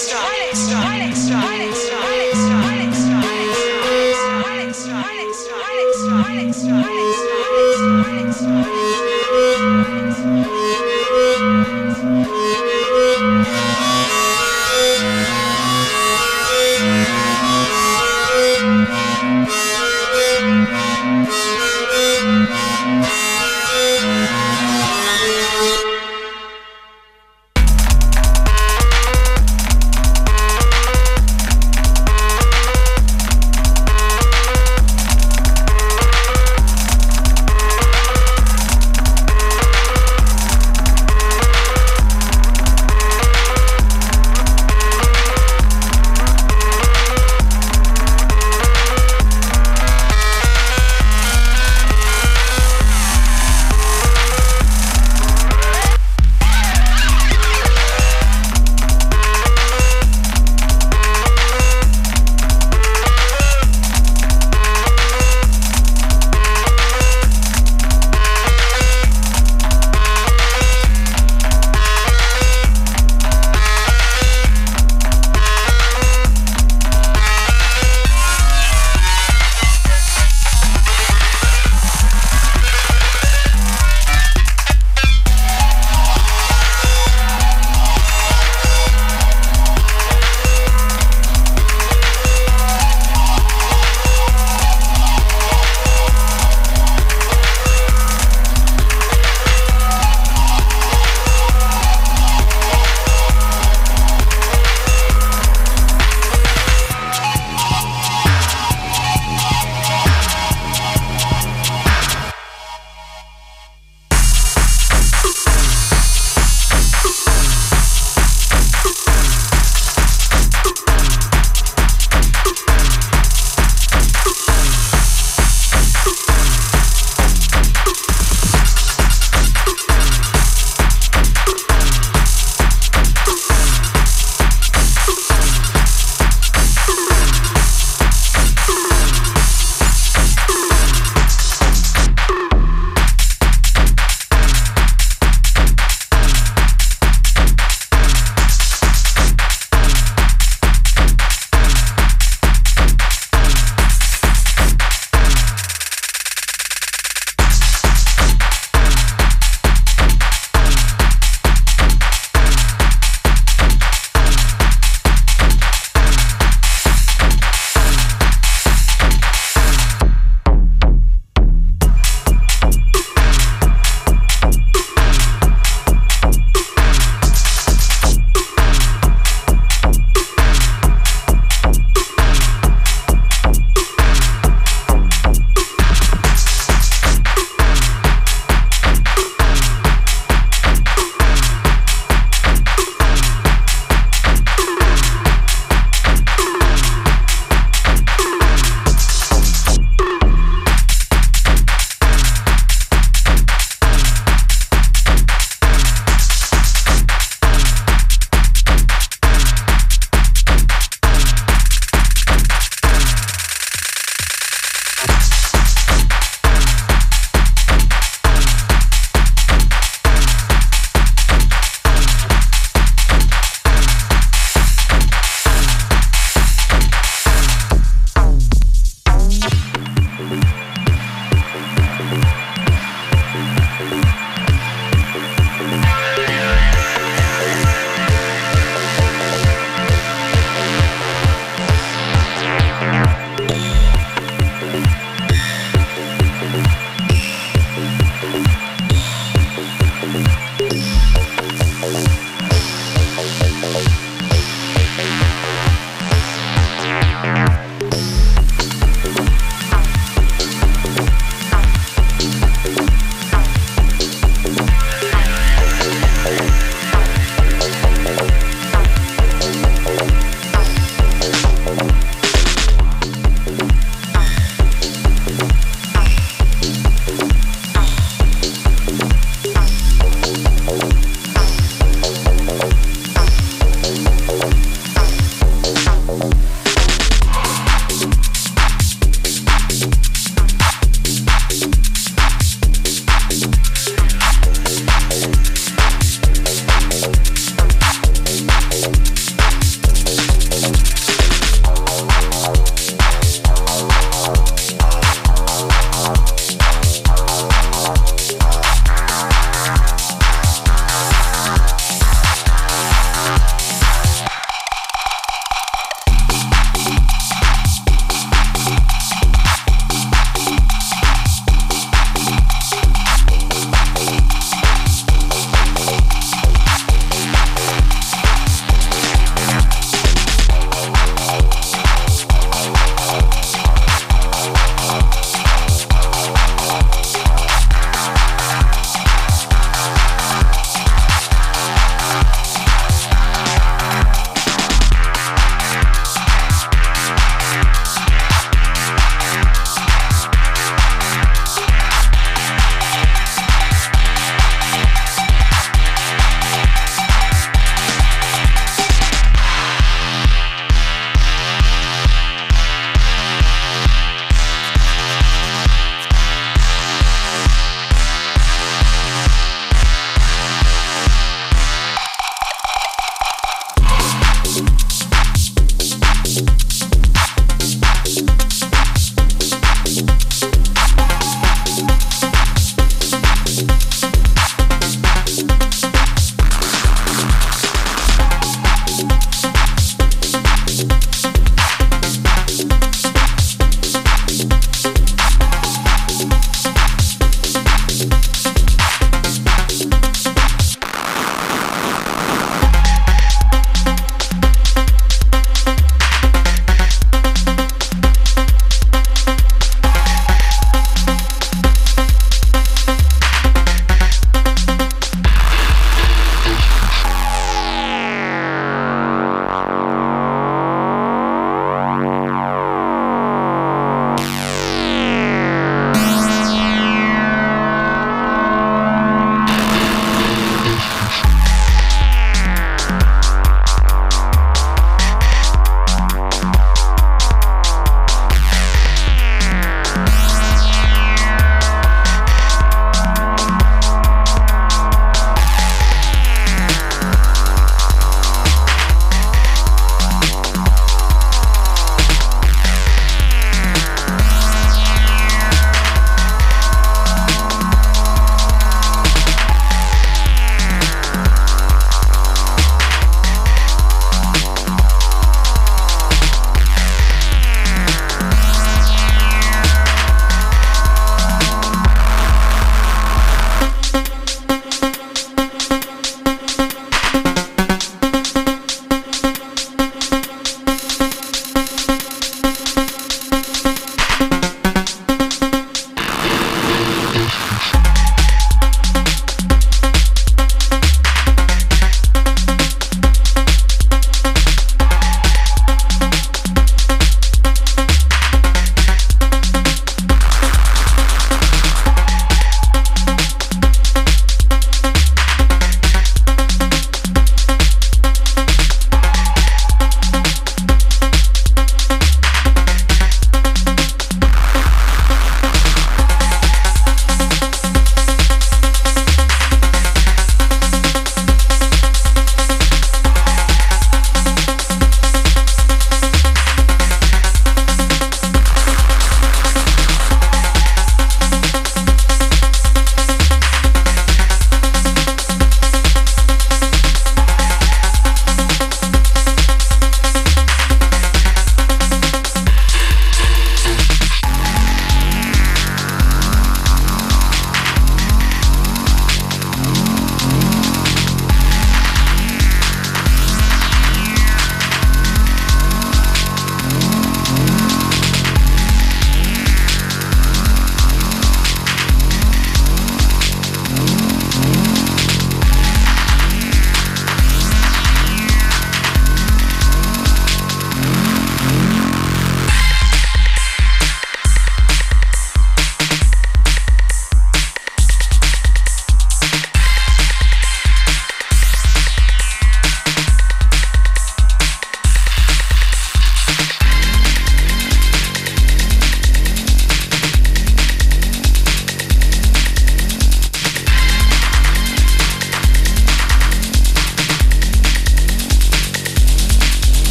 Extra.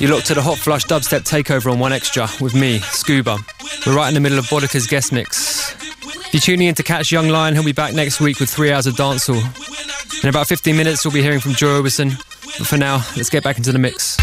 You look to the Hot Flush Dubstep Takeover on One Extra with me, Scuba. We're right in the middle of Boddika's guest mix. If you're tuning in to catch Young Lion, he'll be back next week with three hours of dancehall. In about 15 minutes, we'll be hearing from Joy Orbison. But for now, let's get back into the mix.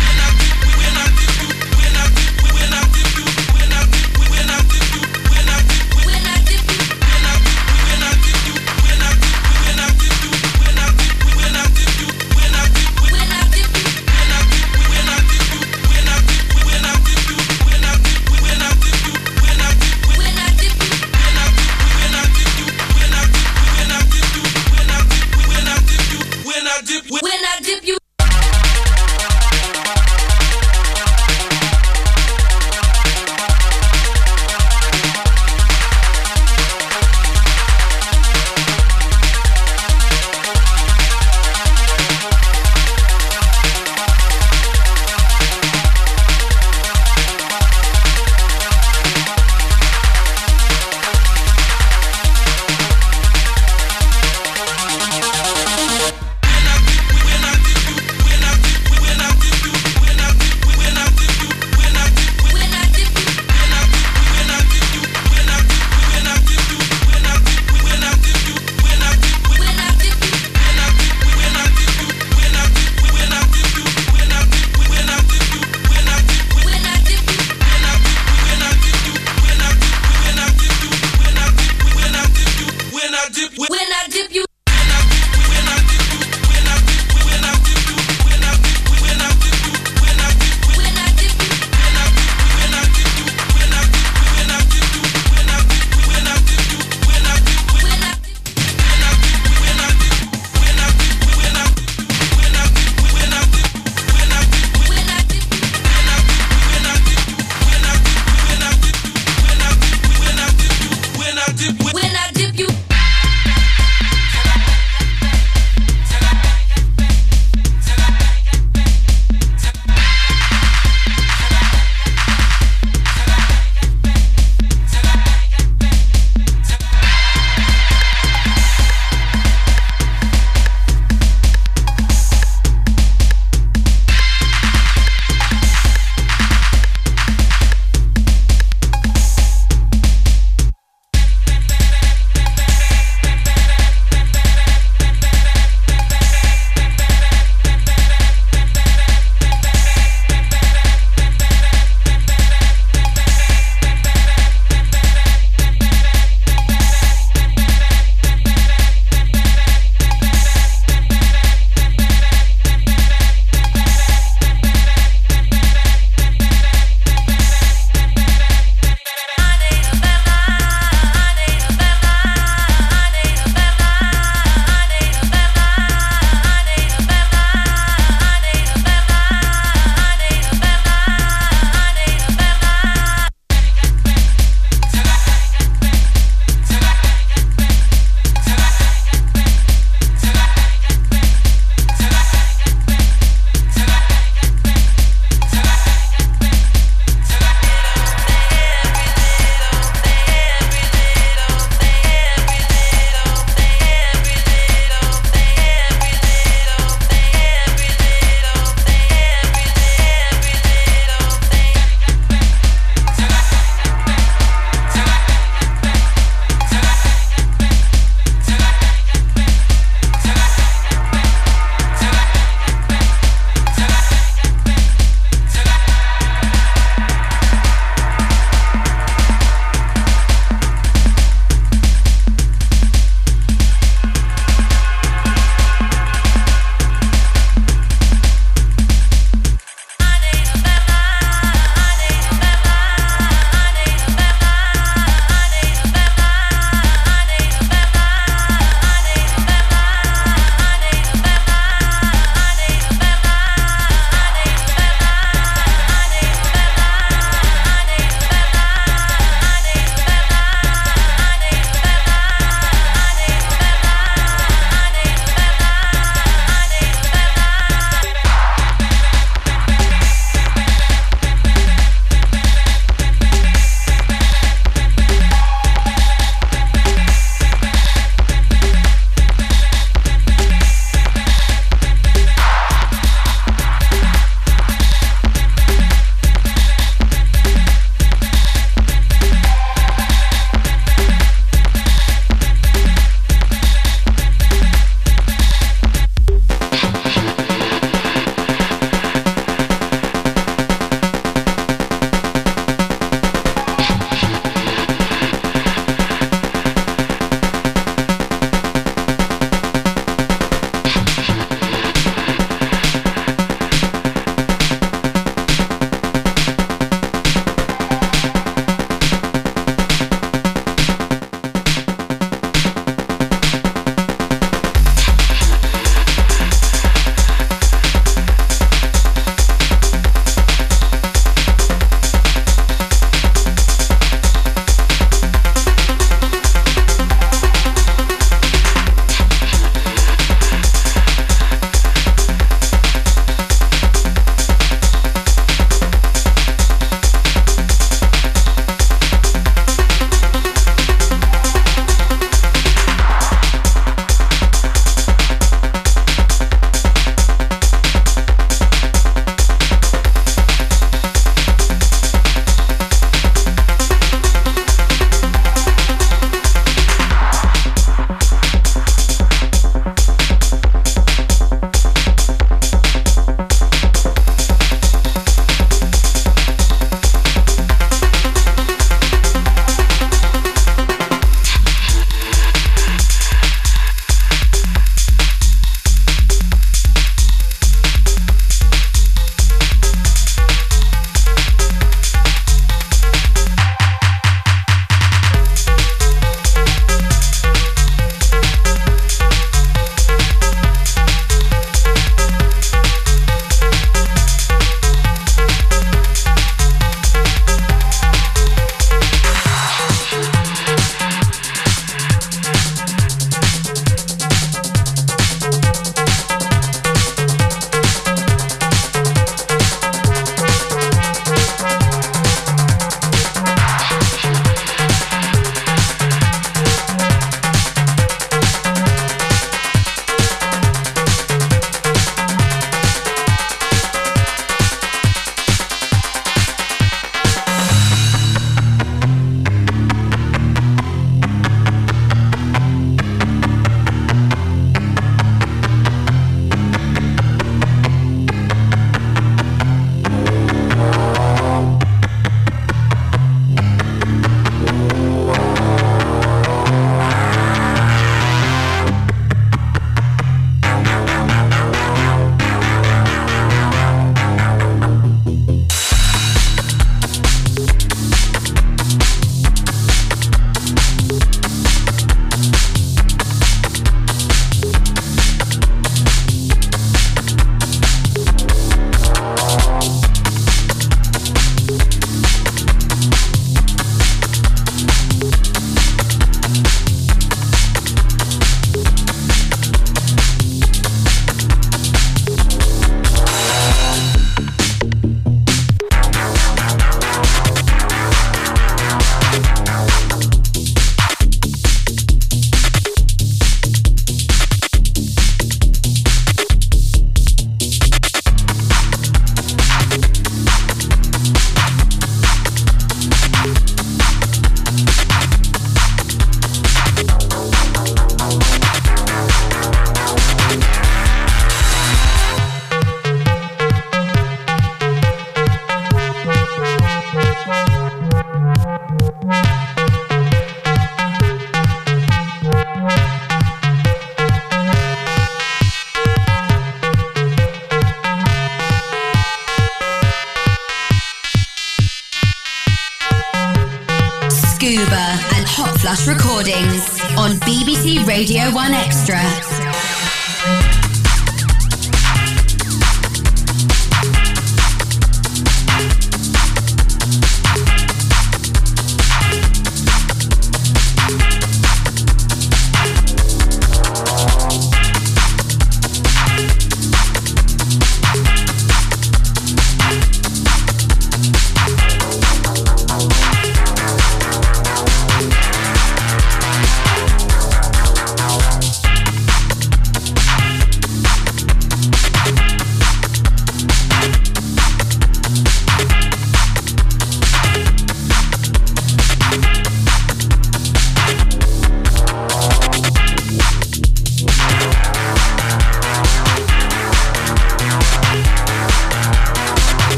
Goober and Hot Flush recordings on BBC Radio 1 Extra.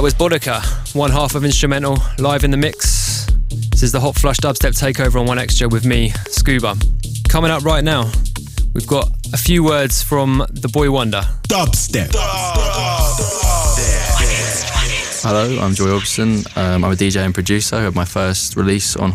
That was Boddika, one half of Instra:mental, live in the mix. This is the Hot Flush Dubstep Takeover on One Extra with me, Scuba. Coming up right now, we've got a few words from the Boy Wonder. Dubstep. Hello, I'm Joy Orbison. Um, I'm a DJ and producer. I have my first release on